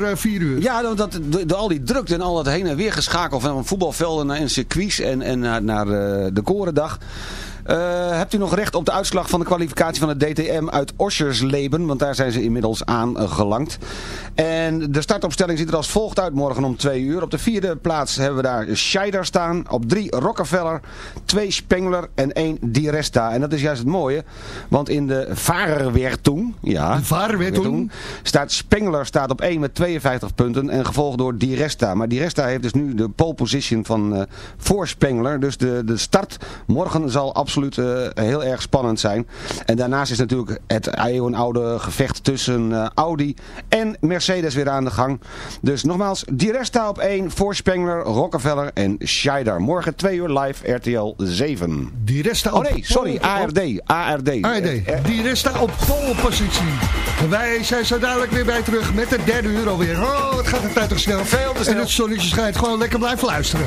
voor 4 uur. Ja, dat, de, al die drukte en al dat heen en weer geschakel van voetbalvelden en circuits en, en naar, naar de Korendag. Uh, hebt u nog recht op de uitslag van de kwalificatie van het DTM uit Oschersleben? Want daar zijn ze inmiddels aan gelangt. En de startopstelling ziet er als volgt uit morgen om 2 uur. Op de vierde plaats hebben we daar Scheider staan. Op 3 Rockefeller, 2 Spengler en 1 Di Resta. En dat is juist het mooie. Want in de Varerwertung, ja, de staat Spengler staat op 1 met 52 punten. En gevolgd door Di Resta. Maar Di Resta heeft dus nu de pole position van uh, voor Spengler. Dus de, de start morgen zal absoluut absoluut uh, heel erg spannend zijn. En daarnaast is natuurlijk het eeuwenoude gevecht tussen uh, Audi en Mercedes weer aan de gang. Dus nogmaals, Di Resta op 1 voor Spengler, Rockefeller en Scheider. Morgen 2 uur live RTL 7. Di Resta op... Oh nee, sorry, ARD. ARD. ARD. Di Resta op positie. Wij zijn zo dadelijk weer bij terug met de derde uur alweer. Oh, het gaat de tijd toch snel. Veel te snel. En het zonnetje schijnt. Gewoon lekker blijven luisteren.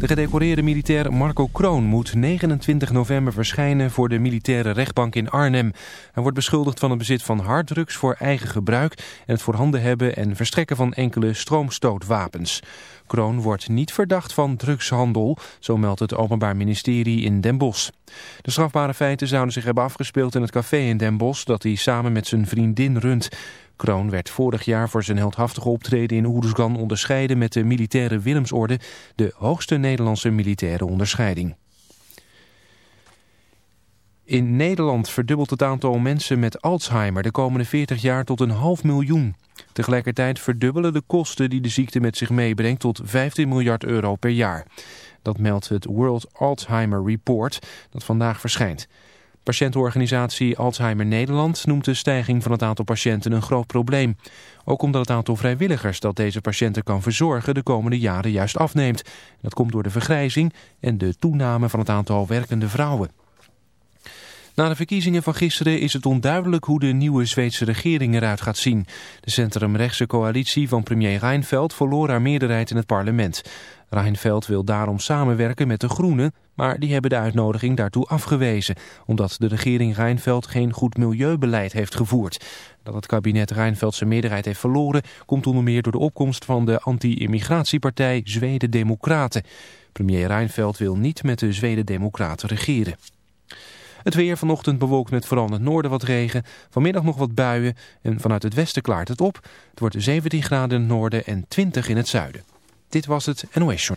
De gedecoreerde militair Marco Kroon moet 29 november verschijnen voor de militaire rechtbank in Arnhem. Hij wordt beschuldigd van het bezit van harddrugs voor eigen gebruik en het voorhanden hebben en verstrekken van enkele stroomstootwapens. Kroon wordt niet verdacht van drugshandel, zo meldt het Openbaar Ministerie in Den Bosch. De strafbare feiten zouden zich hebben afgespeeld in het café in Den Bosch dat hij samen met zijn vriendin runt. Kroon werd vorig jaar voor zijn heldhaftige optreden in Oeruzgan onderscheiden met de militaire Willemsorde, de hoogste Nederlandse militaire onderscheiding. In Nederland verdubbelt het aantal mensen met Alzheimer de komende 40 jaar tot een half miljoen. Tegelijkertijd verdubbelen de kosten die de ziekte met zich meebrengt tot 15 miljard euro per jaar. Dat meldt het World Alzheimer Report dat vandaag verschijnt. Patiëntenorganisatie Alzheimer Nederland noemt de stijging van het aantal patiënten een groot probleem. Ook omdat het aantal vrijwilligers dat deze patiënten kan verzorgen de komende jaren juist afneemt. Dat komt door de vergrijzing en de toename van het aantal werkende vrouwen. Na de verkiezingen van gisteren is het onduidelijk hoe de nieuwe Zweedse regering eruit gaat zien. De centrumrechtse coalitie van premier Reinfeldt verloor haar meerderheid in het parlement. Reinfeldt wil daarom samenwerken met de Groenen, maar die hebben de uitnodiging daartoe afgewezen, omdat de regering Reinfeldt geen goed milieubeleid heeft gevoerd. Dat het kabinet Reinfeldt zijn meerderheid heeft verloren, komt onder meer door de opkomst van de anti-immigratiepartij Zweden Democraten. Premier Reinfeldt wil niet met de Zweden Democraten regeren. Het weer vanochtend bewolkt met vooral in het noorden wat regen. Vanmiddag nog wat buien en vanuit het westen klaart het op. Het wordt 17 graden in het noorden en 20 in het zuiden. Dit was het NOS Show.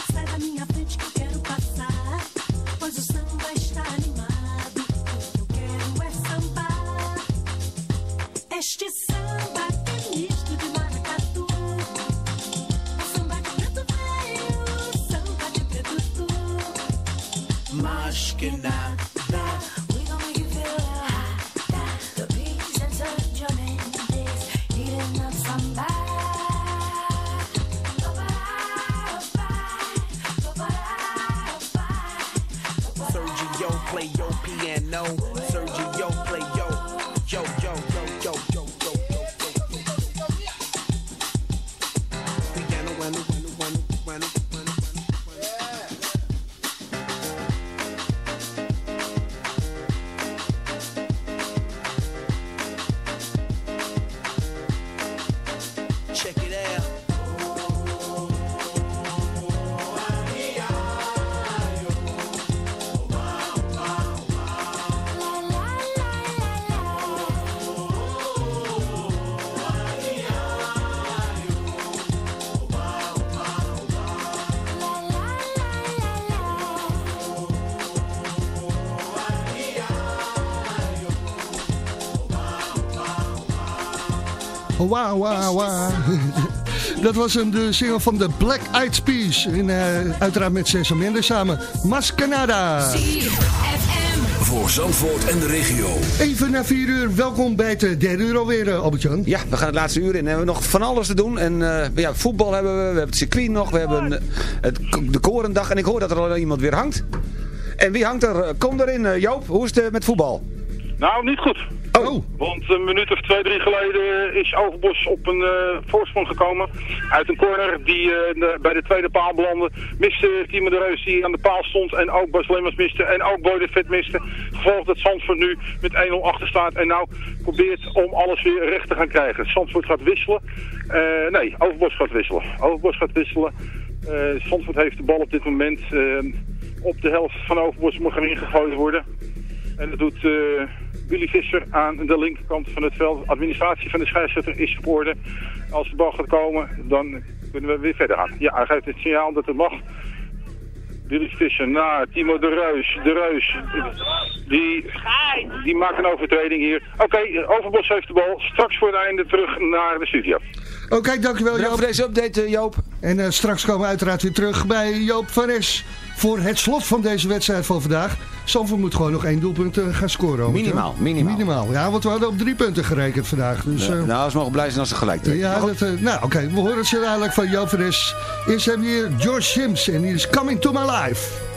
Wauw, wauw, wauw. Dat was een, de single van de Black Eyed Peas. En, eh, uiteraard met Cesar Mendes samen. Mascanada. Voor Zandvoort en de regio. Even na vier uur. Welkom bij het eh, derde uur alweer, eh, Albert-Jan. Ja, we gaan het laatste uur in. We hebben nog van alles te doen. En eh, ja, voetbal hebben we, we hebben het circuit nog, we hebben het, de korendag. En ik hoor dat er al iemand weer hangt. En wie hangt er? Kom erin, Joop. Hoe is het met voetbal? Nou, niet goed. Oh. Want een minuut of twee, drie geleden is Overbos op een eh, voorsprong gekomen. Uit een corner die eh, de- bij de tweede paal belandde. Miste Timo de Reus die aan de paal stond. En ook Bas Lemmers miste. En ook Boy de Vet miste. Gevolgd dat Zandvoort nu met 1-0 achter staat. En nou probeert om alles weer recht te gaan krijgen. Zandvoort gaat wisselen. Eh, nee, Overbos gaat wisselen. Overbos gaat wisselen. Eh Zandvoort heeft de bal op dit moment op de helft van Overbos moet gaan ingegooid worden. En dat doet eh, Willy Visser aan de linkerkant van het veld. Administratie van de scheidsrechter is op orde. Als de bal gaat komen, dan kunnen we weer verder gaan. Ja, hij geeft het signaal dat het mag. Willy Visser naar Timo de Reus. De Reus, die, die maakt een overtreding hier. Oké, Overbos heeft de bal. Straks voor het einde terug naar de studio. Oké, dankjewel Bedankt Joop. voor deze update, eh, Joop. En eh, straks komen we uiteraard weer terug bij Joop van Es voor het slot van deze wedstrijd van vandaag. Sanford moet gewoon nog één doelpunt eh, gaan scoren. Hè? Minimaal, minimaal. Minimaal, ja, want we hadden op drie punten gerekend vandaag. Dus, eh, nou, ze mogen blij zijn als ze gelijk trekken. ja, dat, eh, nou oké, we horen het zo dadelijk van Joop van Es. Eerst hebben we hier George Sims en die is Coming to My Life.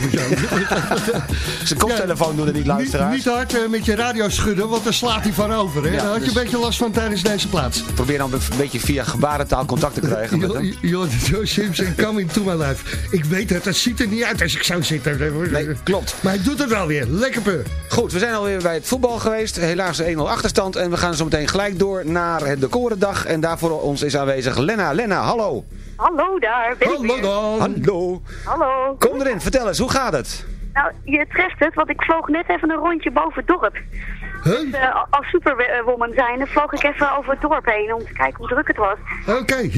Albert-Jan. Zijn koptelefoon doen er niet Niet, luisteraars. niet hard eh, met je radio schudden, want dan slaat hij van over. Hè? Ja, Daar had je dus- een beetje last van tijdens deze plaats. Probeer dan een beetje via gebarentaal contact te krijgen met hem. Joe Simpson, coming to my life. Ik weet het, dat ziet er niet uit als ik zo zit. Nee, klopt. Maar hij doet het wel weer. Lekker peur. Goed, we zijn alweer bij het voetbal geweest. Helaas een 1-0 achterstand. En we gaan zo meteen gelijk door naar het decorendag. En daarvoor ons is aanwezig Lena. Lena, hallo. Hallo daar, ben ik Hallo weer. dan. Hallo. Hallo. Kom erin, vertel eens, hoe gaat het? Nou, je treft het, want ik vloog net even een rondje boven het dorp. Huh? Dus, eh, als superwoman zijnde vloog ik even over het dorp heen om te kijken hoe druk het was. Oké.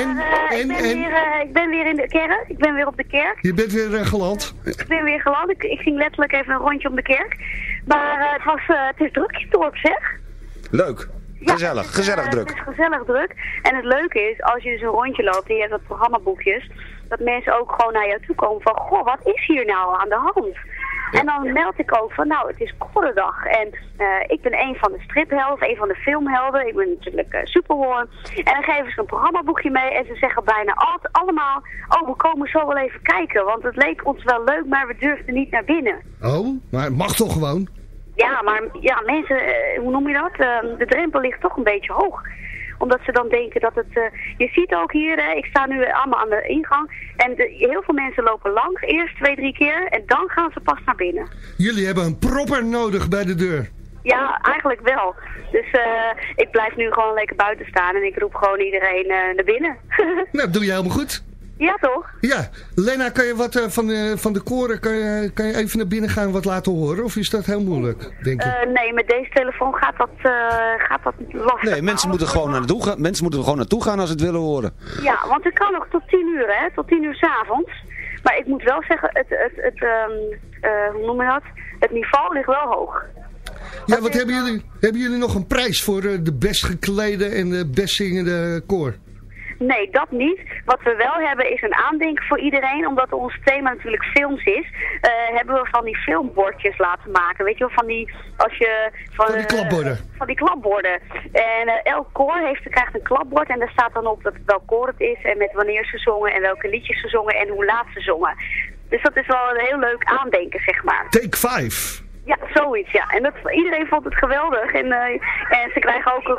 En, Maar, eh, ik, en, ben en? Weer, eh, ik ben weer in de kerk, ik ben weer op de kerk. Je bent weer geland. Ik ben weer geland, ik, ik ging letterlijk even een rondje om de kerk. Maar het, was, eh, het is druk in het dorp, zeg. Leuk. Ja, Gezellig, het is, gezellig eh, druk. Het is gezellig druk. En het leuke is, als je dus een rondje loopt en je hebt wat programmaboekjes, dat mensen ook gewoon naar jou toe komen van, goh, wat is hier nou aan de hand? En dan meld ik ook van, nou, het is Korendag. En eh, ik ben een van de striphelden, een van de filmhelden. Ik ben natuurlijk uh, Superhorn. En dan geven ze een programmaboekje mee en ze zeggen bijna altijd allemaal, oh, we komen zo wel even kijken. Want het leek ons wel leuk, maar we durfden niet naar binnen. Oh, maar het mag toch gewoon? Ja, maar ja, mensen, eh, hoe noem je dat? Eh, de drempel ligt toch een beetje hoog. Omdat ze dan denken dat het... eh, je ziet ook hier, hè, ik sta nu allemaal aan de ingang. En de, heel veel mensen lopen langs, eerst twee, drie keer. En dan gaan ze pas naar binnen. Jullie hebben een propper nodig bij de deur. Ja, eigenlijk wel. Dus eh, ik blijf nu gewoon lekker buiten staan. En ik roep gewoon iedereen naar binnen. Nou, dat doe je helemaal goed. Ja, toch? Ja, Lena, kan je wat eh, van, de, van de koren, kan je, kan je even naar binnen gaan en wat laten horen? Of is dat heel moeilijk, denk je? Eh, nee, met deze telefoon gaat dat, eh, gaat dat lastig. Nee, mensen moeten, gewoon naartoe gaan, mensen moeten er gewoon naartoe gaan als ze het willen horen. Ja, want het kan nog tot tien uur, hè? Tot tien uur s'avonds. Maar ik moet wel zeggen, het, het, het, ehm, eh, hoe noem je dat? Het niveau ligt wel hoog. Ja, wat hebben jullie, hebben jullie nog een prijs voor eh, de best geklede en de best zingende koor? Nee, dat niet. Wat we wel hebben is een aandenken voor iedereen. Omdat ons thema natuurlijk films is, eh, hebben we van die filmbordjes laten maken. Weet je wel, van die, als je... Van, Van die eh, klapborden. van die klapborden. En eh, elk koor heeft, krijgt een klapbord en daar staat dan op dat, welk koor het is en met wanneer ze zongen en welke liedjes ze zongen en hoe laat ze zongen. Dus dat is wel een heel leuk aandenken, zeg maar. Take 5. Ja, zoiets, ja. En dat, iedereen vond het geweldig. En, eh, en ze krijgen ook een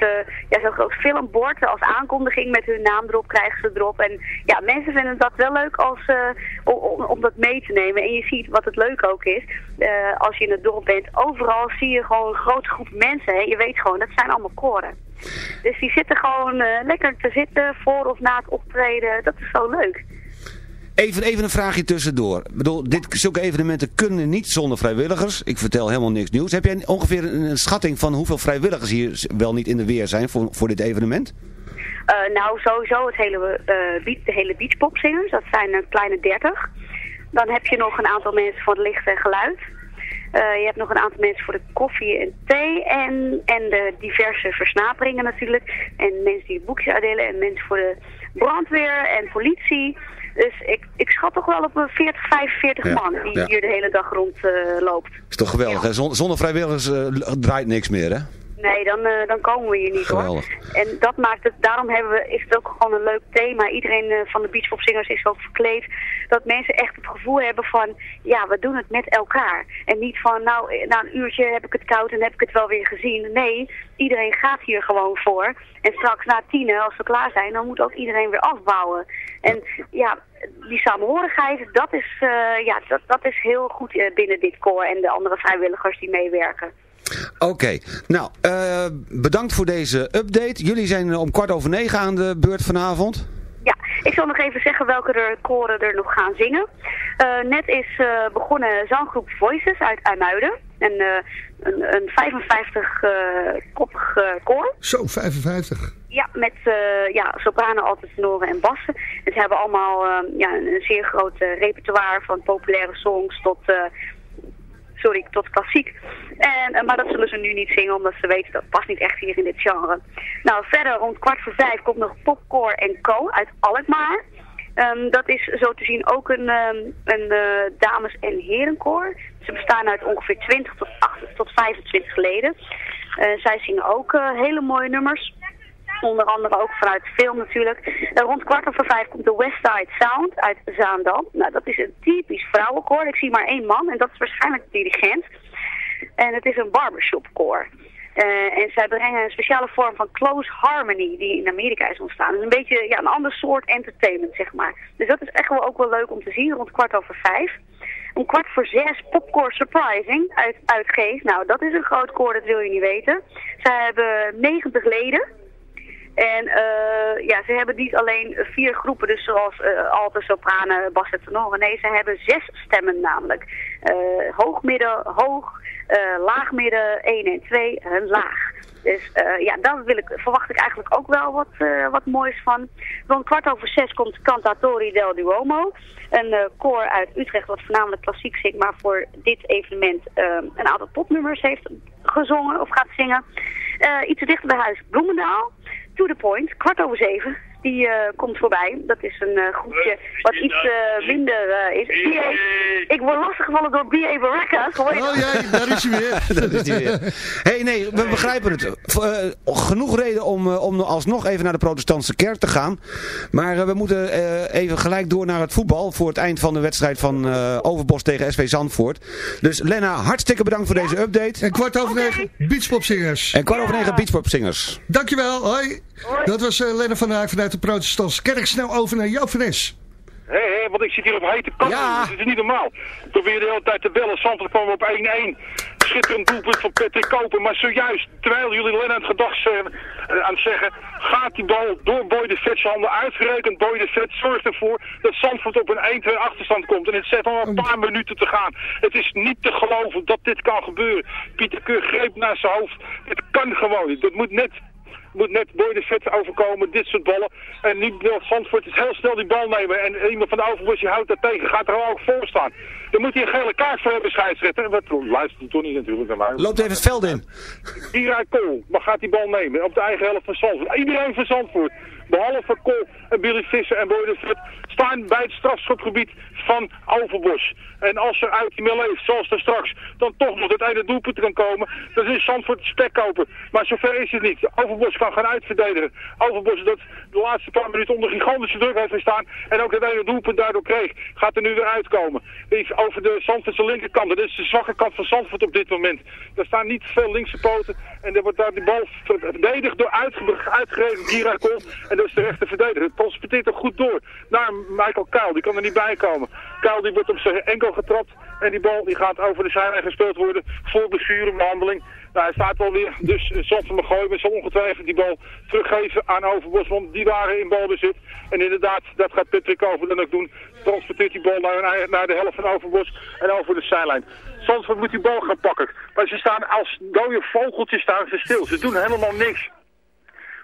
eh, ja, zo'n groot filmbord als aankondiging met hun naam erop, krijgen ze erop. En ja, mensen vinden dat wel leuk als, eh, om, om, dat mee te nemen. En je ziet wat het leuk ook is, eh, als je in het dorp bent, overal zie je gewoon een grote groep mensen. Hè. Je weet gewoon, dat zijn allemaal koren. Dus die zitten gewoon lekker te zitten voor of na het optreden. Dat is zo leuk. Even, even een vraagje tussendoor. Ik bedoel, dit, zulke evenementen kunnen niet zonder vrijwilligers. Ik vertel helemaal niks nieuws. Heb jij ongeveer een, schatting van hoeveel vrijwilligers hier wel niet in de weer zijn voor, voor dit evenement? Eh, nou, sowieso het hele, beat, de hele beachpopzingers. Dat zijn een kleine 30. Dan heb je nog een aantal mensen voor het licht en geluid. Eh, je hebt nog een aantal mensen voor de koffie en thee en, en de diverse versnaperingen natuurlijk. En mensen die boekjes uitdelen en mensen voor de brandweer en politie. Dus ik, ik schat toch wel op een 40, 45 Ja, man die ja. hier de hele dag rondloopt. loopt. Is toch geweldig, hè? Zonder, vrijwilligers eh, draait niks meer, hè? Nee, dan, eh, dan komen we hier niet Geweldig. hoor. En dat maakt het, daarom hebben we, is het ook gewoon een leuk thema. Iedereen eh, van de beachpopzingers is ook verkleed. Dat mensen echt het gevoel hebben van, ja, we doen het met elkaar. En niet van, nou, eh, na een uurtje heb ik het koud en heb ik het wel weer gezien. Nee, iedereen gaat hier gewoon voor. En straks na tien, als we klaar zijn, dan moet ook iedereen weer afbouwen. En ja, die samenhorigheid, dat is, ja, dat, dat is heel goed binnen dit koor en de andere vrijwilligers die meewerken. Oké, nou, eh, bedankt voor deze update. Jullie zijn om kwart over negen aan de beurt vanavond. Ja, ik zal nog even zeggen welke er koren er nog gaan zingen. Eh, net is eh, begonnen zanggroep Voices uit IJmuiden. En, eh, een, een 55 eh koppig eh, koor. Zo, 55. Ja, met eh, ja, sopranen, alttenoren en bassen. En ze hebben allemaal eh, ja, een, een zeer groot eh, repertoire van populaire songs tot, eh, sorry, tot klassiek. En, eh, maar dat zullen ze nu niet zingen, omdat ze weten dat past niet echt hier in dit genre. Nou, verder rond kwart voor vijf komt nog Popcore en Co. uit Alkmaar. Ehm, dat is zo te zien ook een, ehm, een eh, dames- en herenkoor. Ze bestaan uit ongeveer 20 tot, 8, tot 25 leden. Eh, zij zingen ook hele mooie nummers. Onder andere ook vanuit film natuurlijk. Rond kwart over vijf komt de West Side Sound uit Zaandam. Nou, dat is een typisch vrouwenkoor. Ik zie maar één man en dat is waarschijnlijk de dirigent. En het is een barbershopkoor. Eh, en zij brengen een speciale vorm van close harmony die in Amerika is ontstaan. Dus een beetje ja, een ander soort entertainment, zeg maar. Dus dat is echt wel ook wel leuk om te zien, rond kwart over vijf. Om kwart voor zes Popcorn Surprising uit, uit. Nou, dat is een groot koor, dat wil je niet weten. Zij hebben 90 leden. En eh, ja, ze hebben niet alleen vier groepen, dus zoals uh, alto, sopranen, bas en tenoren. Nee, ze hebben zes stemmen namelijk. Uh, hoog, midden, hoog, laag, midden, 1 en 2 en laag. Dus ja, daar wil ik, verwacht ik eigenlijk ook wel wat, wat moois van. Rond kwart over zes komt Cantatori del Duomo. Een koor uit Utrecht wat voornamelijk klassiek zingt, maar voor dit evenement een aantal popnummers heeft gezongen of gaat zingen. iets te dichter bij huis, Bloemendaal. To the point, kwart over zeven. Die uh, komt voorbij. Dat is een uh, groepje wat iets uh, minder is. BA, ik word lastiggevallen door B.A. Baracus. Oh ja, daar is hij weer. daar is hij weer. hey, nee, we begrijpen het. genoeg reden om, om alsnog even naar de protestantse kerk te gaan. Maar we moeten even gelijk door naar het voetbal. Voor het eind van de wedstrijd van Overbos tegen SV Zandvoort. Dus Lena, hartstikke bedankt voor deze update. En kwart over negen, beachpopzingers. En kwart over negen, beachpopzingers. Dankjewel, hoi. hoi. Dat was Lena van Haak vanuit de protestantse kerk. Snel over naar Joop van. Hé, hey, hey, want ik zit hier op hete kant. Ja. Dat is niet normaal. Ik probeer de hele tijd te bellen. Zandvoort kwam op 1-1. Schitterend doelpunt van Patrick Koper. Maar zojuist, terwijl jullie Lennart gedacht zijn, uh, aan het zeggen... gaat die bal door Boy de Vet's handen. Uitgerekend Boy de Vet zorgt ervoor dat Zandvoort op een 1-2 achterstand komt. En het zet al een paar minuten te gaan. Het is niet te geloven dat dit kan gebeuren. Pieter Keur greep naar zijn hoofd. Het kan gewoon niet. Dat moet net moet net Boy de Vet overkomen, dit soort ballen. En nu wil Zandvoort is heel snel die bal nemen. En iemand van de Overbos houdt dat tegen, gaat er ook voor staan. Dan moet hij een gele kaart voor hebben, scheidsrechter. Wat luistert hij toch niet natuurlijk naar mij. Loopt even het veld in. Ira Kool, maar gaat die bal nemen op de eigen helft van Zandvoort. Iedereen van Zandvoort behalve Kool en Billy Visser en Boy de Vet, staan bij het strafschopgebied van Overbos. En als er uit die leeft, zoals er straks, dan toch nog het ene doelpunt kan komen, dan is Zandvoort spek kopen. Maar zover is het niet. Overbos kan gaan uitverdedigen. Overbos dat de laatste paar minuten onder gigantische druk heeft gestaan en ook het ene doelpunt daardoor kreeg, gaat er nu weer uitkomen. Is over de Zandvoortse linkerkant, dat is de zwakke kant van Zandvoort op dit moment. Daar staan niet veel linkse poten en er wordt daar de bal verdedigd door uitgereden Gira En de rechter verdediger. Het transporteert er goed door naar Michael Kuil. Die kan er niet bij komen. Kuil die wordt op zijn enkel getrapt. En die bal die gaat over de zijlijn gespeeld worden. Voor blessurebehandeling. Nou, hij staat wel weer. Dus Zandvoort McGooi met zal ongetwijfeld die bal teruggeven aan Overbos. Want die waren in balbezit. En inderdaad, dat gaat Patrick Over dan ook doen. Transporteert die bal naar, naar de helft van Overbos. En over de zijlijn. Zandvoort moet die bal gaan pakken. Maar ze staan als dode vogeltjes staan ze stil. Ze doen helemaal niks.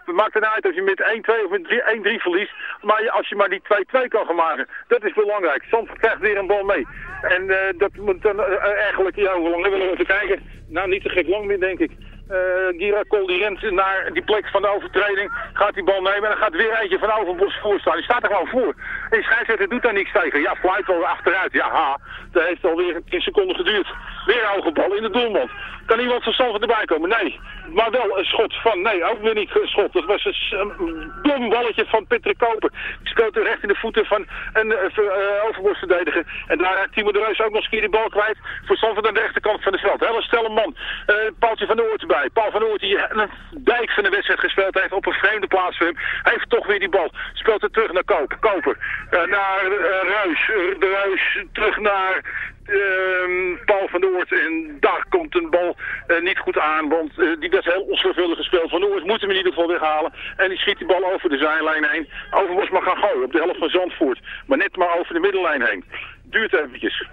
Het maakt er uit als je met 1-2 of met 1-3 verliest. Maar als je maar die 2-2 kan gaan maken. Dat is belangrijk. Zandvoort krijgt weer een bal mee. En uh, dat moet dan uh, eigenlijk, ja, hoe lang willen we even kijken? Nou, niet te gek lang meer, denk ik. Uh, Gira Kol die rent naar die plek van de overtreding, gaat die bal nemen en dan gaat weer eentje van Overbos voor staan. Die staat er gewoon voor. En scheidsrechter doet daar niks tegen. Ja, fluit wel achteruit. Ja, ha. Dat heeft alweer 10 seconden geduurd. Weer een hoge bal in de doelman. Kan iemand verstandig erbij komen? Nee. Maar wel een schot van, nee, ook weer niet een schot. Dat was een, een dom balletje van Patrick Koper. Die speelt er recht in de voeten van een uh, overborstverdediger. En daar heeft Timo de Reus ook nog eens een keer die bal kwijt. Voor Sanford aan de rechterkant van het veld. Hele stelle man. Uh, Paaltje van de Oort. Paul van Oort die een dijk van de wedstrijd gespeeld heeft op een vreemde plaats voor hem. Hij heeft toch weer die bal. Speelt het terug naar Koper. Koper. naar Ruis. de Ruis terug naar uh, Paul van Oort. En daar komt een bal uh, niet goed aan, want uh, die was heel onzorgvuldig gespeeld. Van Oort moet hem in ieder geval weghalen. En die schiet die bal over de zijlijn heen. Overbos mag gaan gooien op de helft van Zandvoort. Maar net maar over de middenlijn heen. Duurt eventjes.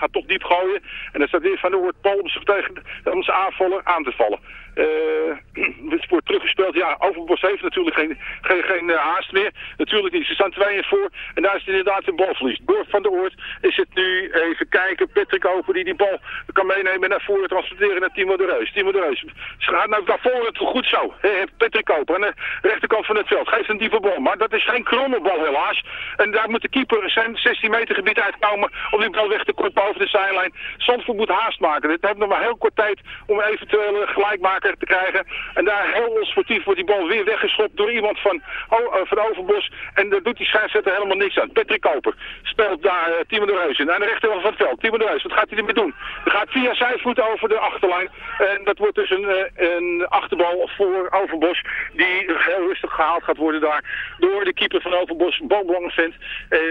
Gaat toch diep gooien. En dan staat weer Van Oort Paul om zijn, tegen, zijn aanvaller aan te vallen. Het wordt teruggespeeld. Ja, Overbos heeft natuurlijk geen, geen, geen uh, haast meer. Natuurlijk niet. Ze staan tweeën voor. En daar is het inderdaad een balverlies. Door Van de Oort is het nu even kijken. Patrick Over die die bal kan meenemen en naar voren transporteren naar Timo de Reus. Timo de Reus. Ze gaat naar voren. Goed zo. Patrick Over aan de rechterkant van het veld. Geeft een diepe bal. Maar dat is geen kromme bal helaas. En daar moet de keeper zijn 16 meter gebied uitkomen om die bal weg te kort boven de zijlijn. Zandvoort moet haast maken. Dit heeft nog maar heel kort tijd om eventueel gelijk maken te krijgen. En daar heel onsportief wordt die bal weer weggeschopt door iemand van, oh, eh, van Overbos. En daar doet die scheidsrechter helemaal niks aan. Patrick Koper speelt daar uh, Timo de Reus in. Aan de rechterkant van het veld. Timo de Reus, wat gaat hij ermee doen? Er gaat via zijn voet over de achterlijn. En dat wordt dus een, eh, een achterbal voor Overbos. Die heel rustig gehaald gaat worden daar door de keeper van Overbos, Boombelangen vindt.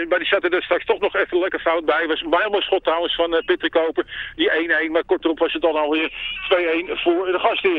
maar die zat er dus straks toch nog even lekker fout bij. Was een schot trouwens van Patrick Koper. Die 1-1, maar kort erop was het dan alweer 2-1 voor de gastheren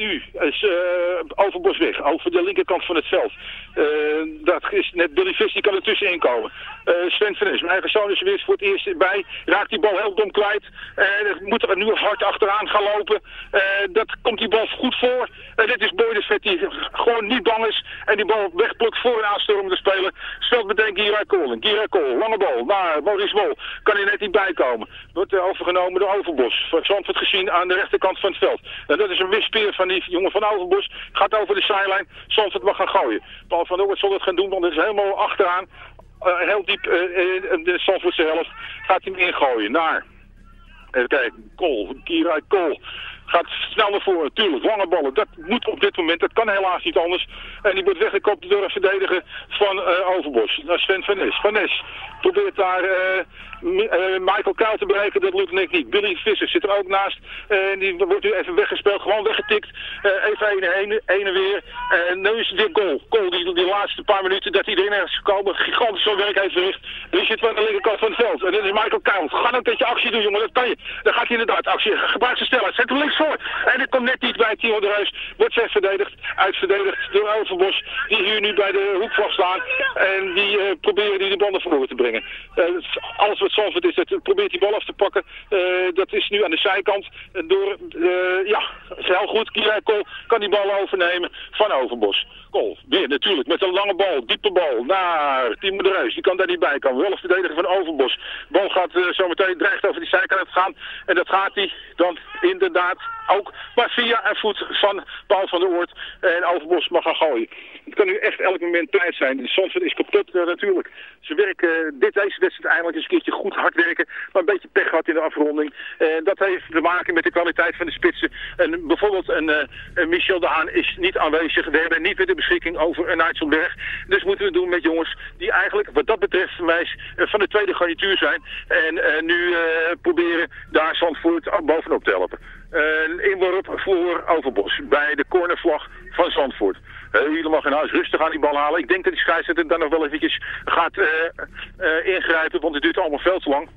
nu is uh, over de linkerkant van het veld. Uh, dat is net Billy Vis, die kan er tussenin komen. Uh, Sven van mijn eigen zoon is er weer voor het eerst bij. Raakt die bal heel dom kwijt. En moet er nu hard achteraan gaan lopen. dat komt die bal goed voor. En dit is Boydesvet die gewoon niet bang is. En die bal wegplukt voor een aanstormende speler. Speelt meteen Gira Kool. Gira Kool, lange bal naar Maurice Mol. Kan hij net niet bijkomen. Wordt overgenomen door Overbos. Van Zandvoort gezien aan de rechterkant van het veld. En dat is een wispeer van jongen van Overbos. Gaat over de zijlijn. Zandvoort mag gaan gooien. Paul van Oort zal het gaan doen, want het is helemaal achteraan. Uh, heel diep uh, in de Zandvoortse helft gaat hij hem ingooien naar... Even kijken, Kool, Kierai Kool gaat snel naar voren. Tuurlijk, lange ballen. Dat moet op dit moment. Dat kan helaas niet anders. En die wordt weggekopt door een verdediger van uh, Overbos. Naar Sven Van Nes. Van Nes probeert daar uh, Michael Kuil te bereiken. Dat lukt net niet. Billy Visser zit er ook naast. En die wordt nu even weggespeeld. Gewoon weggetikt. even heen en heen, heen en weer. En nu is het weer goal. Goal die, die laatste paar minuten dat hij erin is gekomen. Gigantisch zo werk heeft verricht. Die zit aan de linkerkant van het veld. En dit is Michael Kuil. Ga nou dat je actie doen, jongen. Dat kan je. Dan gaat hij inderdaad actie. Gebruik zijn snelheid. Zet hem links En het komt net niet bij Timo de Reus. Wordt zij verdedigd. Uitverdedigd door Overbos. Die hier nu bij de hoekvlag staan. En die uh, proberen die de bal naar voren te brengen. Uh, alles wat Zandvoort is, dat probeert die bal af te pakken. Uh, dat is nu aan de zijkant. door, ja, heel goed. Kierkel kan die bal overnemen van Overbos. Goal. Weer natuurlijk met een lange bal, diepe bal naar Timo de Reus. Die kan daar niet bij komen. Wel verdediger van Overbos. Bal gaat zometeen dreigt over die zijkant gaan. En dat gaat hij dan inderdaad ook. Maar via een voet van Paul van der Oort. En Overbos mag gaan gooien. Het kan nu echt elk moment tijd zijn. De Zandvoort is kapot uh, natuurlijk. Ze werken dit, deze wedstrijd eindelijk eens een keertje goed hard werken. Maar een beetje pech gehad in de afronding. En dat heeft te maken met de kwaliteit van de spitsen. En bijvoorbeeld een, een Michel de Haan is niet aanwezig. We hebben niet meer de beschikking over een Nijtselberg. Dus moeten we doen met jongens die eigenlijk wat dat betreft van de tweede garnituur zijn. En nu proberen daar Zandvoort bovenop te helpen. Een inworp voor Overbos bij de cornervlag van Zandvoort. helemaal geen huis. Rustig aan die bal halen. Ik denk dat die scheidsrechter dan nog wel eventjes gaat uh, uh, ingrijpen, want het duurt allemaal veel te lang.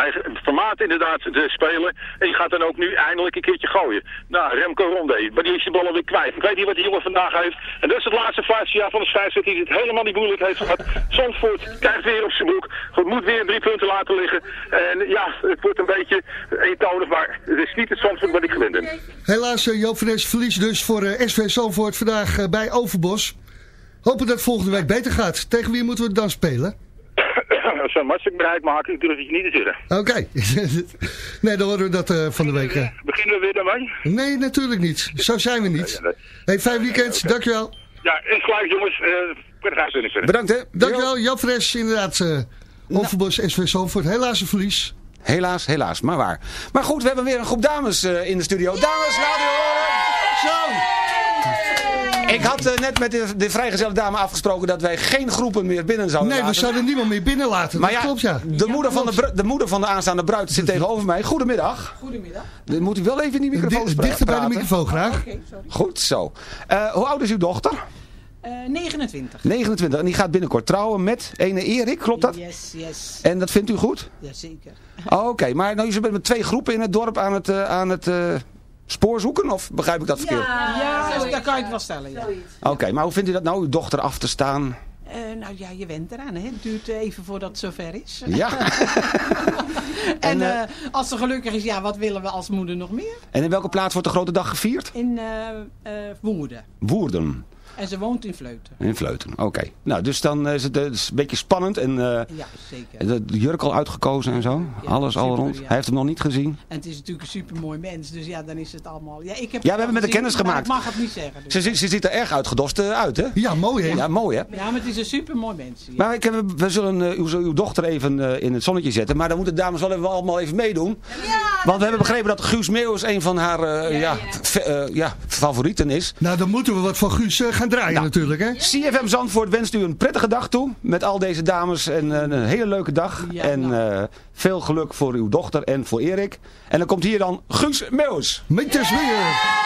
Hij vermaat inderdaad de speler. En die gaat dan ook nu eindelijk een keertje gooien. Nou, Remco Ronde. Maar die is de bal alweer kwijt. Ik weet niet wat die jongen vandaag heeft. En dat is het laatste fase jaar van de scheidsrechter die het helemaal niet moeilijk heeft gehad. Zandvoort krijgt weer op zijn broek. Het moet weer drie punten laten liggen. En ja, het wordt een beetje eentonig. Maar het is niet het Zandvoort wat ik gewend ben. Helaas, uh, Joop van Es verlies dus voor uh, SV Zandvoort vandaag uh, bij Overbos. Hopen dat het volgende week beter gaat. Tegen wie moeten we dan spelen? Zo'n match ik bereid maken, ik durf het je niet te zeggen. Oké. Okay. nee, dan horen we dat uh, van de week. Uh. Beginnen we weer daarmee? Nee, natuurlijk niet. Zo zijn we niet. Hey, fijn weekend. Okay. Dankjewel. Ja, is gelijk jongens. Uh, prettige uitzending verder. Bedankt hè. Dankjewel. Jan Fres, inderdaad. Uh, Overbos SV Zandvoort. Helaas een verlies. Helaas, helaas, maar waar. Maar goed, we hebben weer een groep dames uh, in de studio. Dames, laat u horen! Zo! Ik had uh, net met de, de vrijgezelle dame afgesproken dat wij geen groepen meer binnen zouden nee, laten. Nee, we zouden niemand meer binnen laten. Maar dat ja, klopt, ja. De, moeder van de, de moeder van de aanstaande bruid zit tegenover mij. Goedemiddag. Goedemiddag. Dan moet u wel even in die microfoon D Dichter bij de microfoon, graag. Oh, okay, Goed zo. Uh, hoe oud is uw dochter? Uh, 29. 29. En die gaat binnenkort trouwen met ene Erik, klopt dat? Yes, yes. En dat vindt u goed? Jazeker. Oké, okay. maar nou, u bent met twee groepen in het dorp aan het... Uh, aan het uh, spoor zoeken? Of begrijp ik dat verkeerd? Ja, ja dat kan je het wel stellen. Ja. Oké, okay, maar hoe vindt u dat nou, uw dochter af te staan? Uh, nou ja, je went eraan. Hè? Het duurt even voordat het zover is. Ja. en uh, als ze gelukkig is, ja, wat willen we als moeder nog meer? En in welke plaats wordt de grote dag gevierd? In uh, Woerden. Woerden. En ze woont in Vleuten. In Vleuten, oké. Okay. Nou, dus dan is het, is een beetje spannend. En, uh, ja, zeker. De jurk al uitgekozen en zo. Ja, Alles super, al rond. Ja. Hij heeft hem nog niet gezien. En het is natuurlijk een supermooi mens. Dus ja, dan is het allemaal... Ja, ik heb ja we hebben met de kennis gemaakt. Ik mag het niet zeggen. Dus. Ze, ze, ze, ziet er erg uitgedost uit, hè? Ja, mooi, hè? Ja, mooi, hè? Ja, maar het is een supermooi mens. Ja. Maar ik heb, we zullen uh, uw, uw, dochter even uh, in het zonnetje zetten. Maar dan moeten de dames wel even, allemaal even meedoen. Ja! Want we hebben begrepen dat Guus Meeuwis een van haar eh, ja, eh, ja, favorieten is. Nou, dan moeten we wat van Guus eh, gaan draaien natuurlijk, hè? CFM Zandvoort wenst u een prettige dag toe. Met al deze dames en eh, een hele leuke dag. en eh, veel geluk voor uw dochter en voor Erik. En dan komt hier dan Guus Meeuwis. Met de sfeer.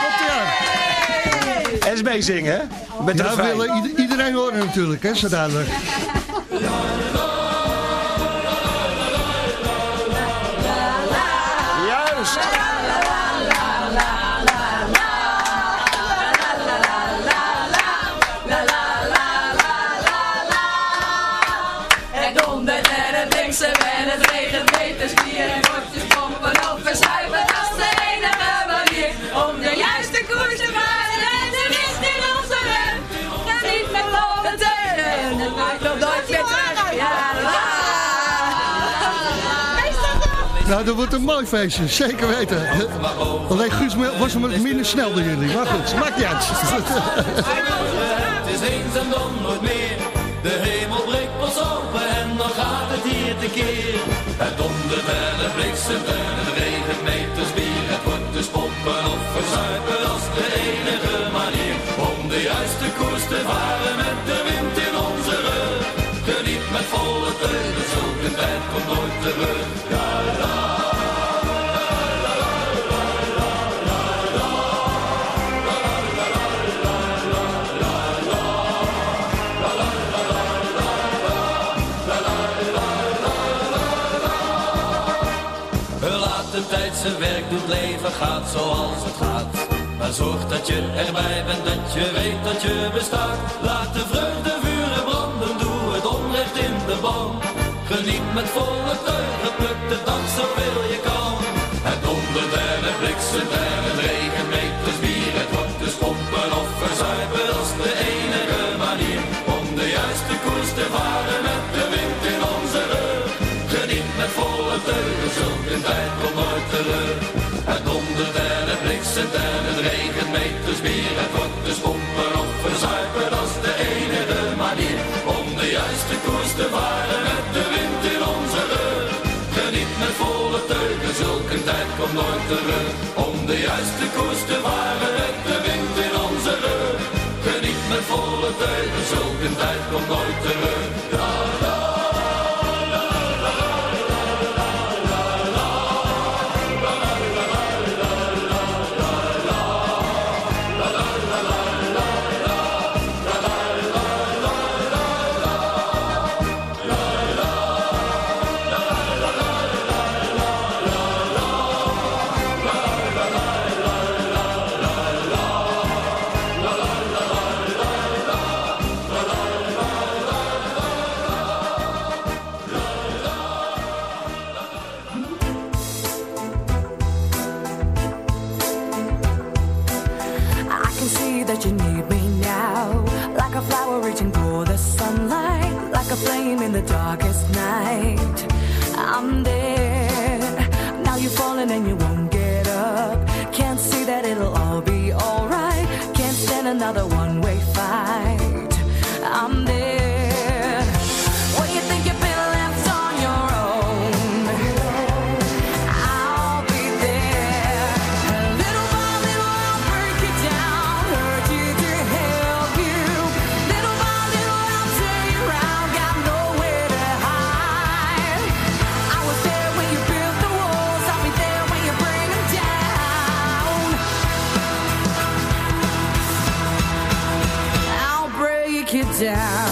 Komt eraan. En meezingen, hè? Met de Ja, refrein. willen ieder- iedereen horen natuurlijk, hè, zo dadelijk. Nou, dat wordt een mooi feestje, zeker weten. Alleen Guus was hem minder snel dan jullie, maar goed, maakt niet uit. Het is eens en dan nooit meer. De hemel breekt pas open en dan gaat het hier tekeer. Het dondert en het bliksemt en het regent meters bier. Het wordt dus pompen of verzuipen, is de enige manier. Om de juiste koers te varen met de wind in onze rug. Geniet met volle teugen, zulke tijd komt nooit terug. Ja, la. Laat de tijd zijn werk doet, leven gaat zoals het gaat. Maar zorg dat je erbij bent, dat je weet dat je bestaat. Laat de vreugde vuren branden, doe het onrecht in de ban. Geniet met volle teugen, pluk de dag zoveel je kan. Het dondert en het en Om de juiste koers te varen met de wind in onze rug. Geniet met volle teugen, zulke tijd komt nooit terug. Down.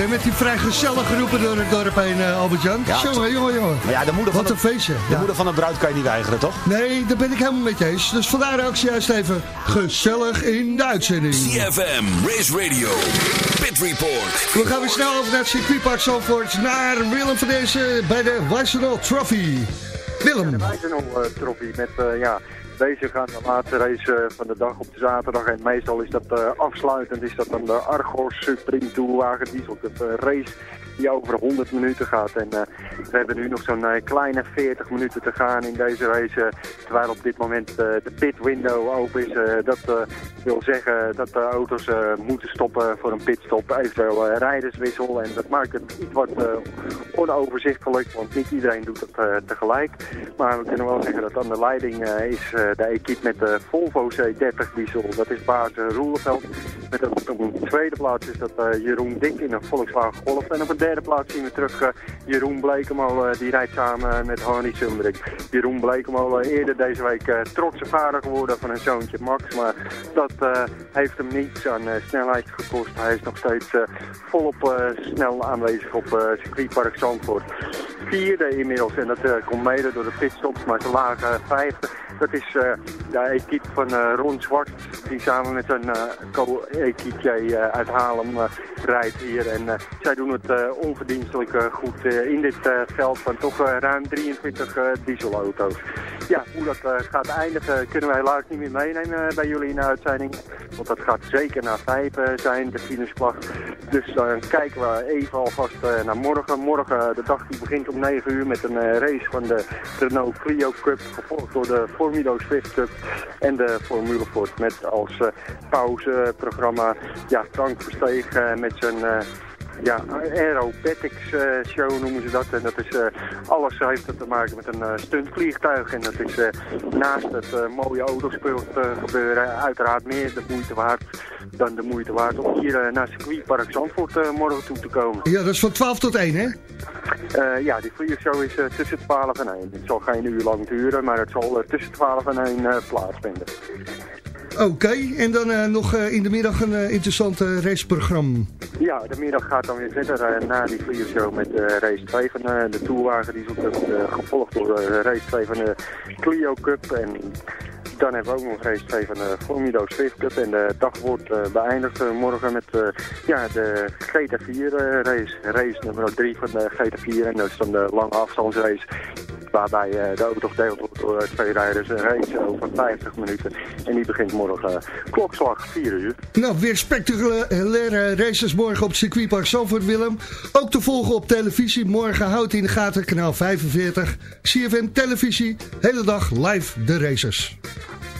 Hè? Met die vrij gezellige groepen door het dorp heen, eh, Albert-Jan. Ja, jongen, jongen, jongen. Ja, de moeder van Wat een de, feestje. de Ja. moeder van de bruid kan je niet weigeren, toch? Nee, daar ben ik helemaal met je eens. Dus vandaar ook juist even gezellig in de uitzending. CFM, Race Radio, Pit Report. We gaan weer snel over naar het circuitpark Zandvoort. Naar Willem van deze bij de Weissenol Trophy. Willem. De Wijzenol Trophy met, eh, ja, deze gaat de laatste race eh, van de dag op de zaterdag. En meestal is dat eh, afsluitend, is dat dan de Argos Supreme Tourwagen Diesel Cup eh, race. Die over 100 minuten gaat. En we hebben nu nog zo'n kleine 40 minuten te gaan in deze race. terwijl op dit moment de pit window open is. Dat wil zeggen dat de auto's moeten stoppen voor een pitstop. Eventueel rijderswissel. En dat maakt het iets wat onoverzichtelijk. Want niet iedereen doet eh, tegelijk. Maar we kunnen wel zeggen dat aan de leiding is de equipe met de Volvo C30 diesel. Dat is baas eh, Roelenveld. Met op een tweede plaats is dat eh, Jeroen Dik in een Volkswagen Golf. En op een derde plaats zien we terug eh, Jeroen Blekemolen. eh, die rijdt samen met Harnie Sumberik. Jeroen Blekemolen eerder deze week trotse vader geworden van een zoontje Max. Maar dat eh, heeft hem niets aan eh, snelheid gekost. Hij is nog steeds eh, volop eh, snel aanwezig op eh circuitpark Zandvoort. Vierde inmiddels en dat eh, komt mede door de pitstops, maar ze lagen vijfde. Dat is eh, de equipe van eh, Ron Zwart, die samen met zijn uh, co-equipe uh, uit Haarlem rijdt hier. En zij doen het onverdienstelijk goed in dit veld van toch ruim 23 uh, dieselauto's. Ja, hoe dat uh, gaat eindigen kunnen we helaas niet meer meenemen uh, bij jullie in de uitzending. Want dat gaat zeker na vijf uh, zijn, de finishvlag. Dus dan kijken we even alvast naar morgen. Morgen, de dag die begint om 9 uur met een race van de Renault Clio Cup. Gevolgd door de Formido Swift Cup en de Formule Ford. Met als pauzeprogramma ja, Frank Versteeg met zijn... Ja, aerobatics uh, show noemen ze dat. En dat is uh, alles heeft het te maken met een uh, stuntvliegtuig. En dat is naast het mooie autospul gebeuren uiteraard meer de moeite waard dan de moeite waard om hier naar circuitpark Zandvoort morgen toe te komen. Ja, dat is van 12 tot 1 hè? ja, die vliegshow is tussen 12 en 1. Het zal geen uur lang duren, maar het zal tussen 12 en 1 plaatsvinden. Oké, en dan uh, nog uh, in de middag een uh, interessant raceprogramma. Ja, de middag gaat dan weer verder na die vliegershow met race 2 van de Tourwagen Diesel Cup. gevolgd door race 2 van de Clio Cup. En dan hebben we ook nog race 2 van de Formido Swift Cup. En de dag wordt beëindigd morgen met ja, de GT4 race. Race nummer 3 van de GT4. En dat is dan de lange afstandsrace. Waarbij de auto gedeeld wordt door twee rijders. Een race over 50 minuten. En die begint morgen klokslag 4 uur. Nou, weer spectaculaire races morgen op circuitpark Zandvoort, Willem. Ook te volgen op televisie. Morgen houdt in de gaten kanaal 45. CFM televisie. Hele dag live de races.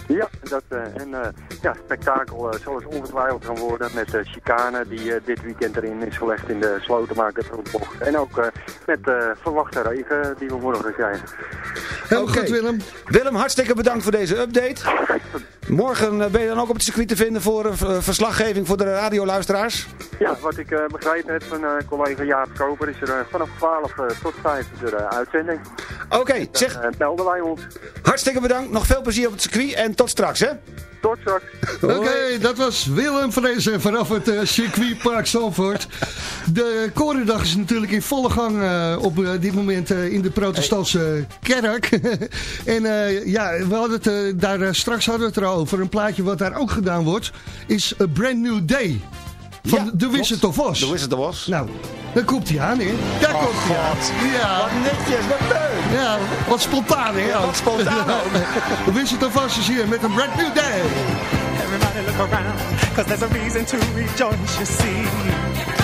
Ja, dat, uh, en uh, ja, spektakel uh, zal eens ongetwijfeld gaan worden met de chicane die dit weekend erin is gelegd in de slotenmakerbocht. En ook met verwachte regen die we morgen krijgen. Heel okay. goed Willem. Willem, hartstikke bedankt voor deze update. Morgen ben je dan ook op het circuit te vinden voor een verslaggeving voor de radioluisteraars? Ja, wat ik begrepen heb van collega Jaap Koper is er vanaf 12 tot 5 is er uitzending. Oké, okay, zeg. belden wij ons. Hartstikke bedankt, nog veel plezier op het circuit en tot straks, hè? Tot straks. Oké, okay, dat was Willem van deze vanaf het uh, circuitpark Zandvoort. De Korendag is natuurlijk in volle gang uh, op uh, dit moment in de protestantse kerk. en ja, we hadden het daar straks hadden we het er al over. Een plaatje wat daar ook gedaan wordt, is A Brand New Day. Van ja, The Wizard of Oz. The Wizard of Oz. Nou, daar komt hij aan, hè? Daar oh, komt hij aan. Ja. Wat netjes, wat leuk. Ja, wat spontaan, hè? Ja, wat spontaan ook. The Wizard of Oz is hier met een brand new day. Everybody look around, cause there's a reason to rejoice, you see.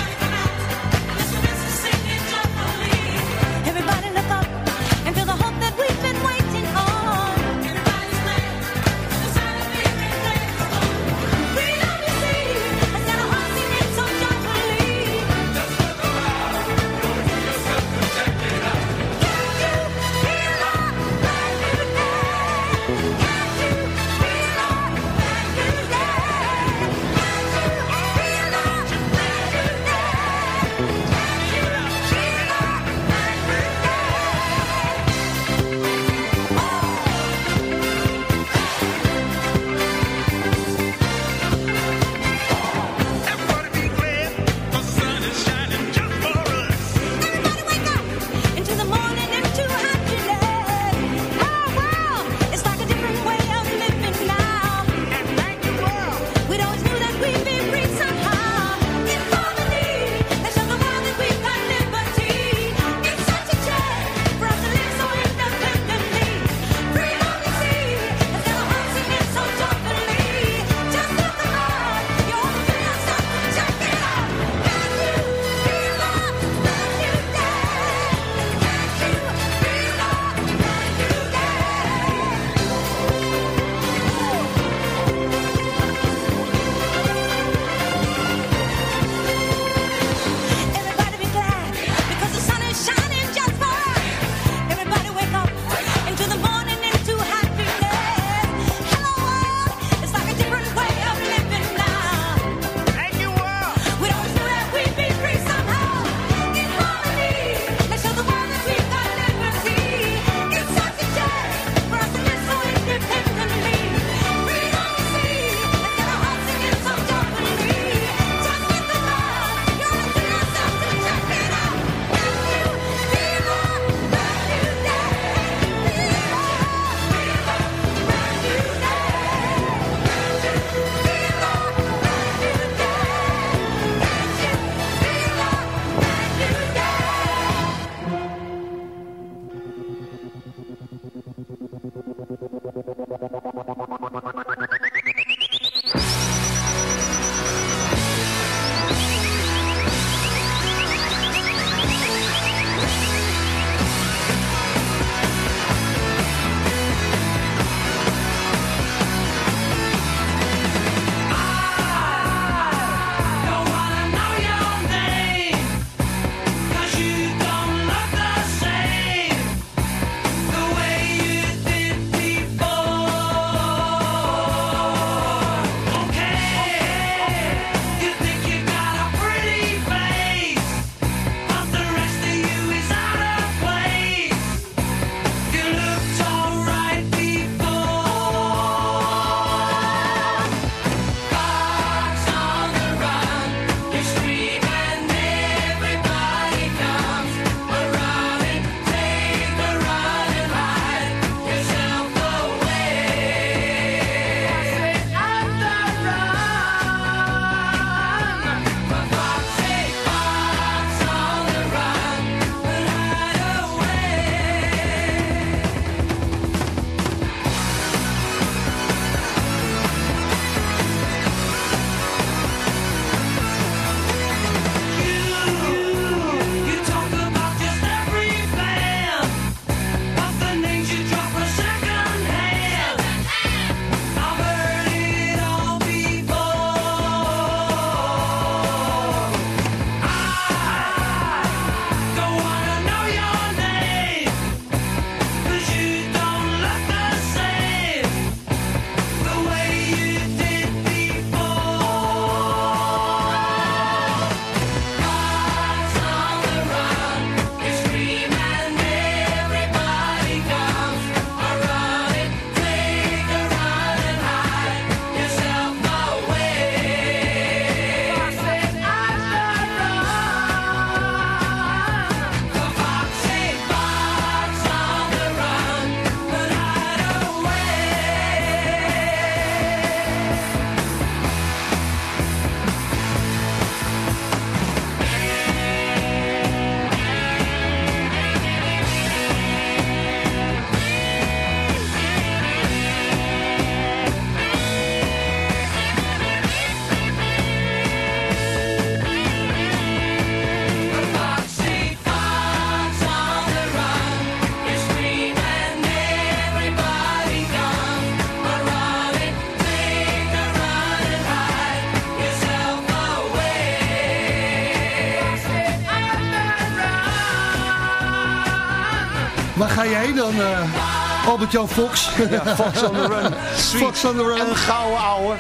Dan, eh, Albert-Jan Fox? Ja, Fox on the run. Fox on the run. Een gouden ouwe.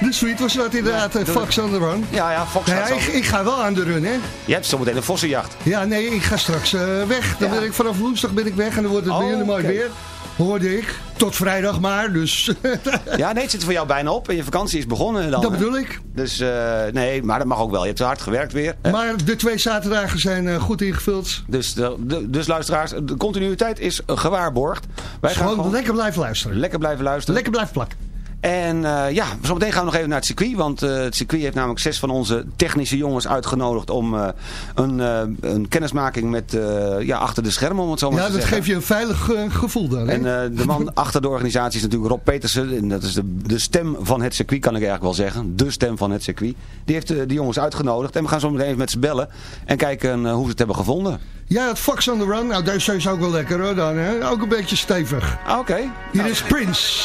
De suite was dat inderdaad, eh, Fox on the run. Ja, ja, Fox zo. ik, ik ga wel aan de run, hè? Je hebt zometeen een vossenjacht. Ja, nee, ik ga straks eh, weg. Dan ben ik vanaf woensdag ben ik weg en dan wordt het Oh, jullie mooi weer. Hoorde ik. Tot vrijdag maar, dus... Ja, nee, het zit er voor jou bijna op en je vakantie is begonnen dan. Dat bedoel ik. Dus eh, nee, maar dat mag ook wel. Je hebt hard gewerkt weer. hè? Maar de twee zaterdagen zijn eh, goed ingevuld. Dus, de, de- dus luisteraars, de continuïteit is gewaarborgd. Wij gaan Gewoon gewoon lekker blijven luisteren. lekker blijven luisteren. Lekker blijven plakken. En eh, ja, zometeen gaan we nog even naar het circuit. Want eh, het circuit heeft namelijk zes van onze technische jongens uitgenodigd om eh, een, een kennismaking met ja, achter de schermen, om het zo maar Ja, te dat zeggen. geeft je een veilig gevoel dan. hè? En de man achter de organisatie is natuurlijk Rob Petersen. En dat is de, de stem van het circuit, kan ik eigenlijk wel zeggen. De stem van het circuit. Die heeft de jongens uitgenodigd. En we gaan zo meteen even met ze bellen. En kijken hoe ze het hebben gevonden. Ja, het Fox on the Run. Nou, deze is ook wel lekker hoor dan. Hè? Ook een beetje stevig. Ah, Oké. Hier is Prince.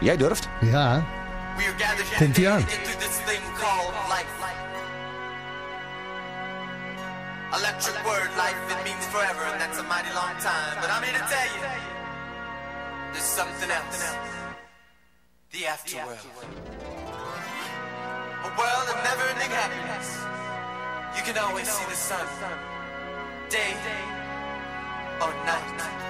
Jij durft. Ja. Komt hij aan. Electric word, life, it means forever, and that's a mighty long time. But I'm here to tell you, there's something else. The afterworld. A world of never-ending happiness. You can always see the sun, day or night.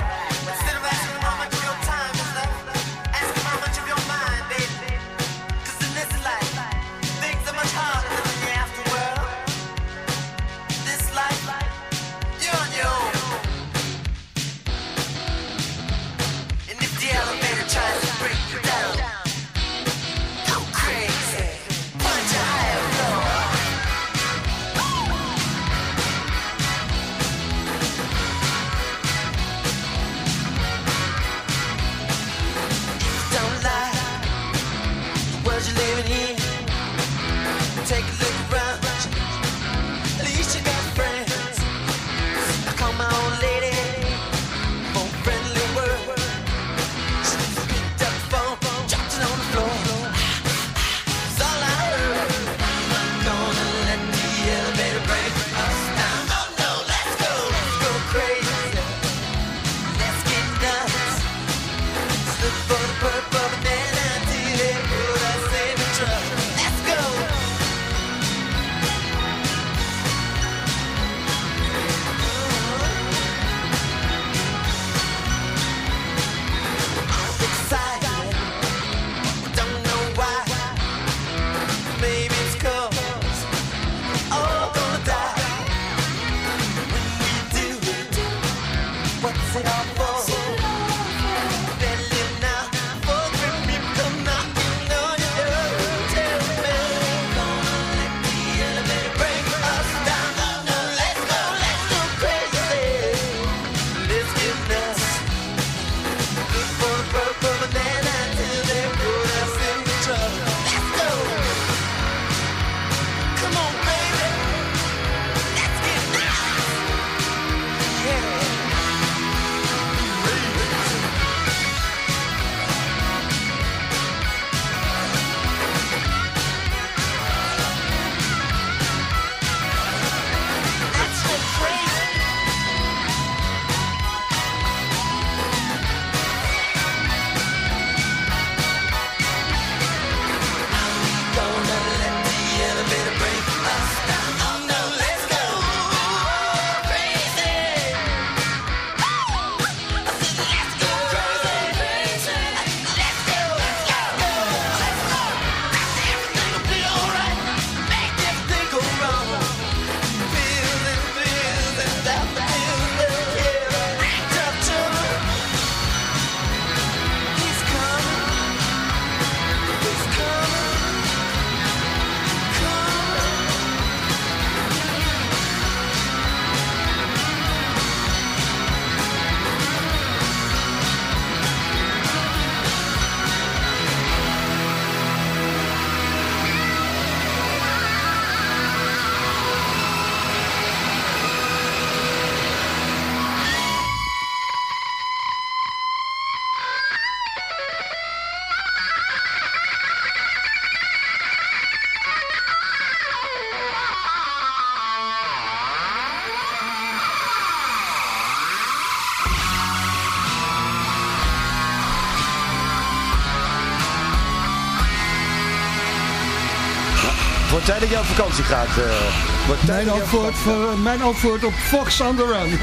Wordt tijd dat je op vakantie gaat. eh. wordt tijd Mijn dat antwoord, voor, mijn antwoord op Fox on the Run.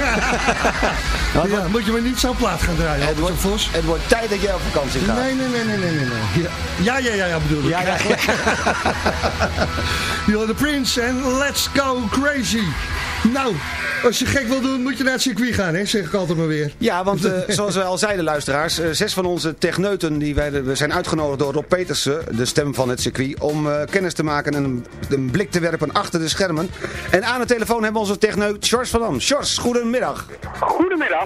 ja, moet je me niet zo plaat gaan draaien, Het wordt, Vos. het wordt tijd dat jij op vakantie gaat. Nee, nee, nee, nee, nee, nee. nee. Ja, ja, ja, ja, bedoel ik. Ja, ja, ja. You're the Prince en Let's Go Crazy. Nou, als je gek wil doen, moet je naar het circuit gaan, hè? zeg ik altijd maar weer. Ja, want eh, zoals we al zeiden luisteraars, eh, zes van onze techneuten die wij, we zijn uitgenodigd door Rob Petersen, de stem van het circuit, om eh, kennis te maken en een, een blik te werpen achter de schermen. En aan de telefoon hebben we onze techneut Sjors van Dam. Sjors, goedemiddag. Goedemiddag.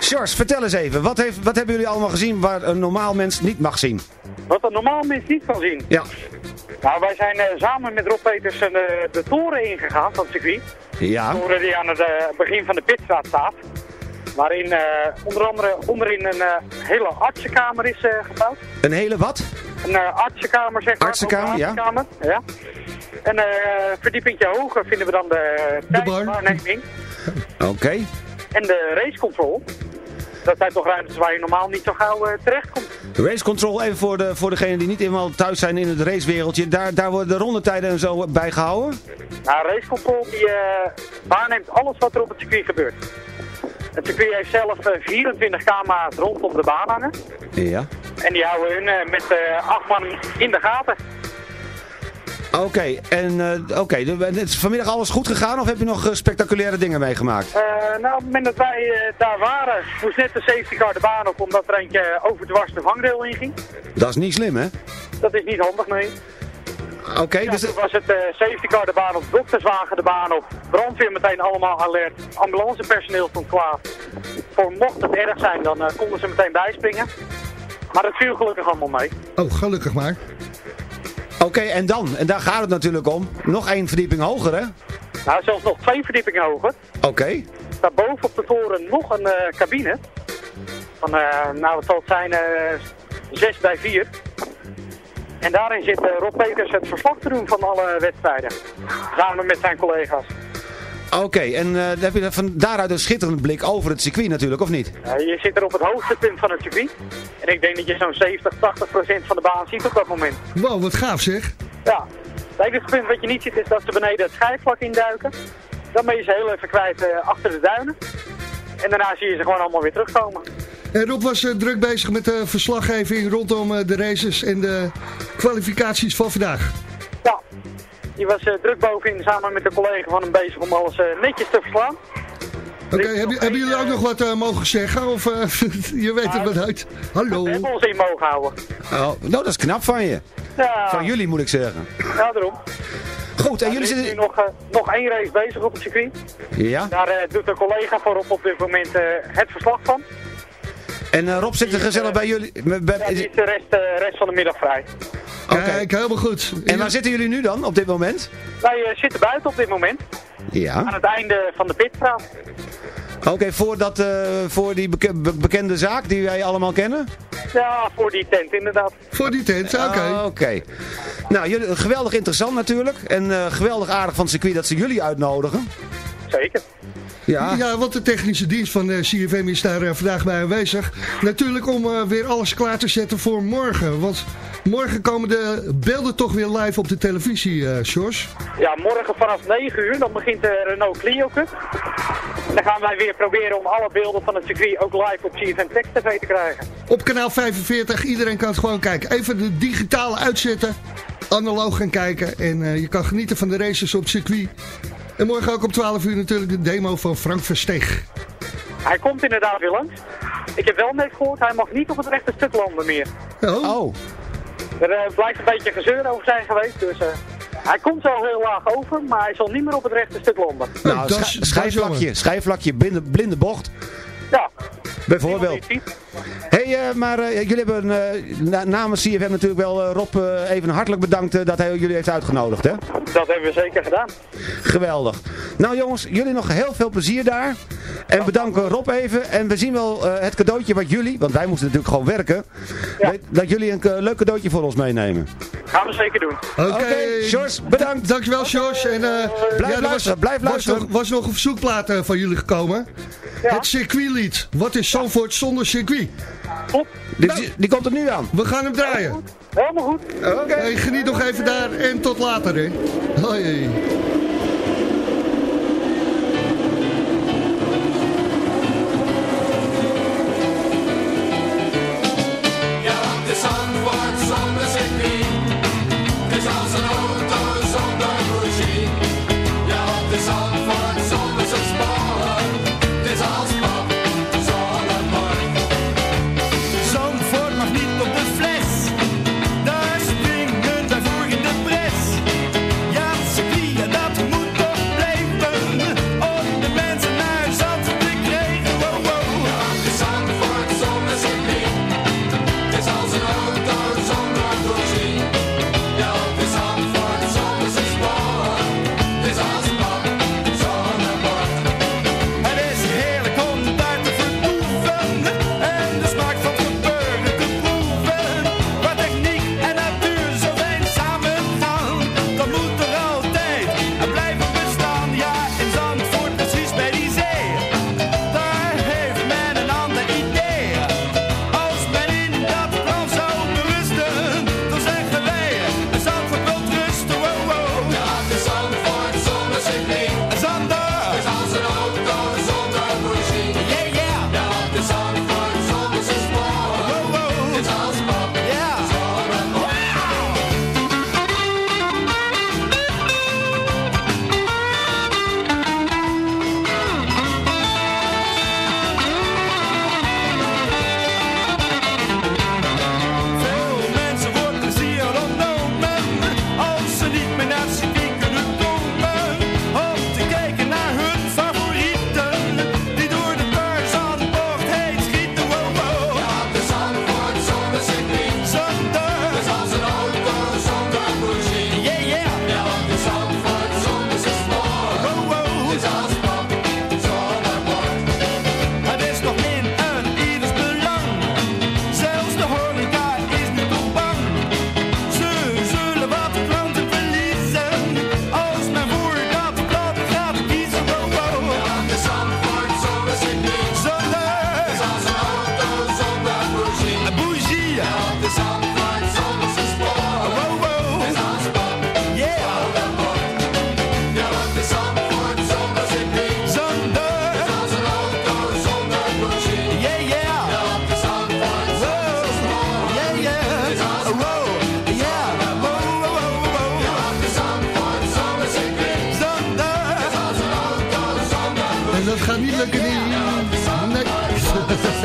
Sjors, vertel eens even, wat, heeft, wat hebben jullie allemaal gezien waar een normaal mens niet mag zien? Wat een normaal mens niet kan zien. Ja. Nou, wij zijn eh, samen met Rob Petersen eh, de toren ingegaan van het circuit. Ja. De toren die aan het eh, begin van de pitstraat staat. Waarin onder andere onderin een hele artsenkamer is gebouwd. Een hele wat? Een artsenkamer, zeg maar. Artsenkamer, ja. Artsenkamer, ja. En eh verdiepingje hoger vinden we dan de tijdwaarneming Oké. en de racecontrol. Dat zijn toch ruimtes waar je normaal niet zo gauw eh, terecht komt. Race control, even voor, de, voor degenen die niet helemaal thuis zijn in het racewereldje. Daar, daar worden de rondetijden en zo bijgehouden? Nou, racecontrol die eh, waarneemt alles wat er op het circuit gebeurt. Het circuit heeft zelf eh, 24 camera's rondom de baan hangen. Ja. En die houden hun eh, met eh, acht man in de gaten. Oké, en eh, oké, de- het is vanmiddag alles goed gegaan of heb je nog eh, spectaculaire dingen meegemaakt? Eh, nou, op het moment dat wij daar waren, moest net de safety car de baan op, omdat er eentje overdwars de vangrail inging. Dat is niet slim, hè? Dat is niet handig, nee. Oké, Ja, dus... toen was het eh, safety car de baan op, dokterswagen de baan op, brandweer meteen allemaal alert, ambulancepersoneel stond klaar. Voor mocht het erg zijn, dan eh, konden ze meteen bijspringen. Maar dat viel gelukkig allemaal mee. Oh, gelukkig maar. Oké, en dan? En daar gaat het natuurlijk om. Nog één verdieping hoger, hè? Nou, zelfs nog twee verdiepingen hoger. Oké. Daar boven op de toren nog een eh, cabine. Van, eh, nou, wat zal het zijn, eh 6 bij 4. En daarin zit Rob Peters het verslag te doen van alle wedstrijden. Samen met zijn collega's. Oké, en eh, dan heb je van daaruit een schitterende blik over het circuit natuurlijk, of niet? Je zit er op het hoogste punt van het circuit. En ik denk dat je zo'n 70, 80 procent van de baan ziet op dat moment. Wow, wat gaaf zeg. Ja, het enige punt wat je niet ziet is dat ze beneden het schijfvlak induiken. Dan ben je ze heel even kwijt eh, achter de duinen. En daarna zie je ze gewoon allemaal weer terugkomen. En Rob was eh, druk bezig met de verslaggeving rondom eh, de races en de kwalificaties van vandaag. Die was eh, druk bovenin samen met een collega van hem bezig om alles eh, netjes te verslaan. Oké, hebben, hebben jullie ook nog wat eh, mogen zeggen? Of je weet er wat uit? Hallo. We hebben ons in mogen houden. Oh, nou, dat is knap van je. Ja, Van jullie moet ik zeggen. ja daarom. Goed, en jullie is zitten... nu nog, eh, nog één race bezig op het circuit. Ja? Daar eh, doet een collega voor op op dit moment het verslag van. En eh, Rob zit er gezellig bij jullie... bij- Ja, die is de rest, eh, rest van de middag vrij. Kijk, helemaal goed. En waar zitten jullie nu dan, op dit moment? Wij eh, zitten buiten op dit moment. Aan Ja. het einde van de pitstraat. Oké, voor, dat, eh, voor die beke- be- bekende zaak die wij allemaal kennen? Ja, voor die tent inderdaad. Voor die tent, oké. Ah, Oké. Nou, jullie, geweldig interessant natuurlijk. En eh, geweldig aardig van het circuit dat ze jullie uitnodigen. Zeker. Ja. Ja, want de technische dienst van de CFM is daar eh, vandaag bij aanwezig. Natuurlijk om eh, weer alles klaar te zetten voor morgen. Want morgen komen de beelden toch weer live op de televisie, eh Sjors. Ja, morgen vanaf 9 uur, dan begint de Renault Clio Cup. Dan gaan wij weer proberen om alle beelden van het circuit ook live op CFM Text TV te krijgen. Op kanaal 45, iedereen kan het gewoon kijken. Even de digitale uitzetten, analoog gaan kijken. En eh, je kan genieten van de races op het circuit. En morgen ook om 12 uur natuurlijk de demo van Frank Versteeg. Hij komt inderdaad weer langs. Ik heb wel net gehoord, hij mag niet op het rechte stuk landen meer. Oh. Er eh, blijkt een beetje gezeur over zijn geweest, dus eh, hij komt wel heel laag over, maar hij zal niet meer op het rechte stuk landen. Nou, scha- schijfvlakje, schijfvlakje, blinde, blinde bocht. Ja. Bijvoorbeeld. Eh, maar eh, jullie hebben eh, na- namens CFM natuurlijk wel Rob eh, even hartelijk bedankt dat hij jullie heeft uitgenodigd, hè? Dat hebben we zeker gedaan. Geweldig. Nou jongens, jullie nog heel veel plezier daar. En bedanken Rob even. En we zien wel eh, het cadeautje wat jullie, want wij moesten natuurlijk gewoon werken, weet- dat jullie een leuk cadeautje voor ons meenemen. Gaan we zeker doen. Oké, Sjors, bedankt. Dankjewel, Sjors. En, eh, Blijf er luisteren, blijf was luisteren. nog, was nog een verzoekplaat eh, van jullie gekomen. Het circuitlied. Wat is Zandvoort zonder circuit? Die, die komt er nu aan. We gaan hem draaien. Helemaal goed. Oké. Hey, geniet nog even daar en tot later, hè. Hoi.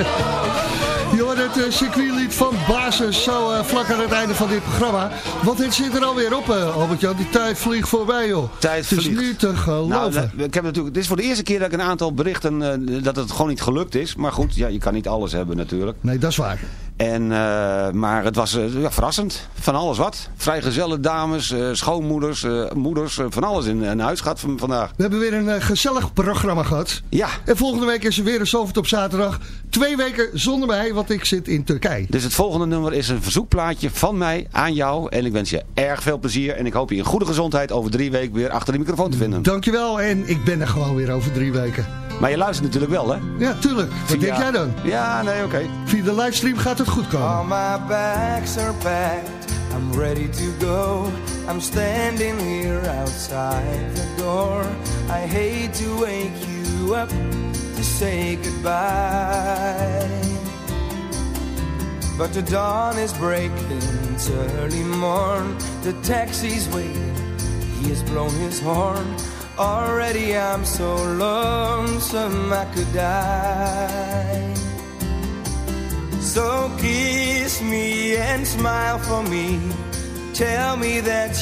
Je hoort het uh, circuitlied van Basis zo eh, vlak aan het einde van dit programma. Want het zit er alweer op, uh, Albert-Jan. Die tijd vliegt voorbij, joh. Tijd Het is vliegt. niet te geloven. Nou, ik heb natuurlijk, dit is voor de eerste keer dat ik een aantal berichten, eh, dat het gewoon niet gelukt is. Maar goed, ja, je kan niet alles hebben natuurlijk. Nee, dat is waar. En, eh, maar het was eh, ja, verrassend. Van alles wat. Vrijgezelle dames, eh, schoonmoeders, moeders, van alles in, in huis gehad van, vandaag. We hebben weer een gezellig programma gehad. Ja. En volgende week is er weer een Zalvert op zaterdag. Twee weken zonder mij, want ik zit in Turkije. Dus het volgende nummer is een verzoekplaatje van mij aan jou. En ik wens je erg veel plezier. En ik hoop je in goede gezondheid over drie weken weer achter de microfoon te vinden. Dankjewel en ik ben er gewoon weer over drie weken. Maar je luistert natuurlijk wel, hè? Ja, tuurlijk. Wat Via- denk jij dan? Ja, nee, oké. Via de livestream gaat het goed komen. All my bags are packed, I'm ready to go. I'm standing here outside the door. I hate to wake you up to say goodbye. But the dawn is breaking, it's early morn. The taxi's waiting, he has blown his horn. Already I'm so lonesome I could die. So kiss me and smile for me. Tell me that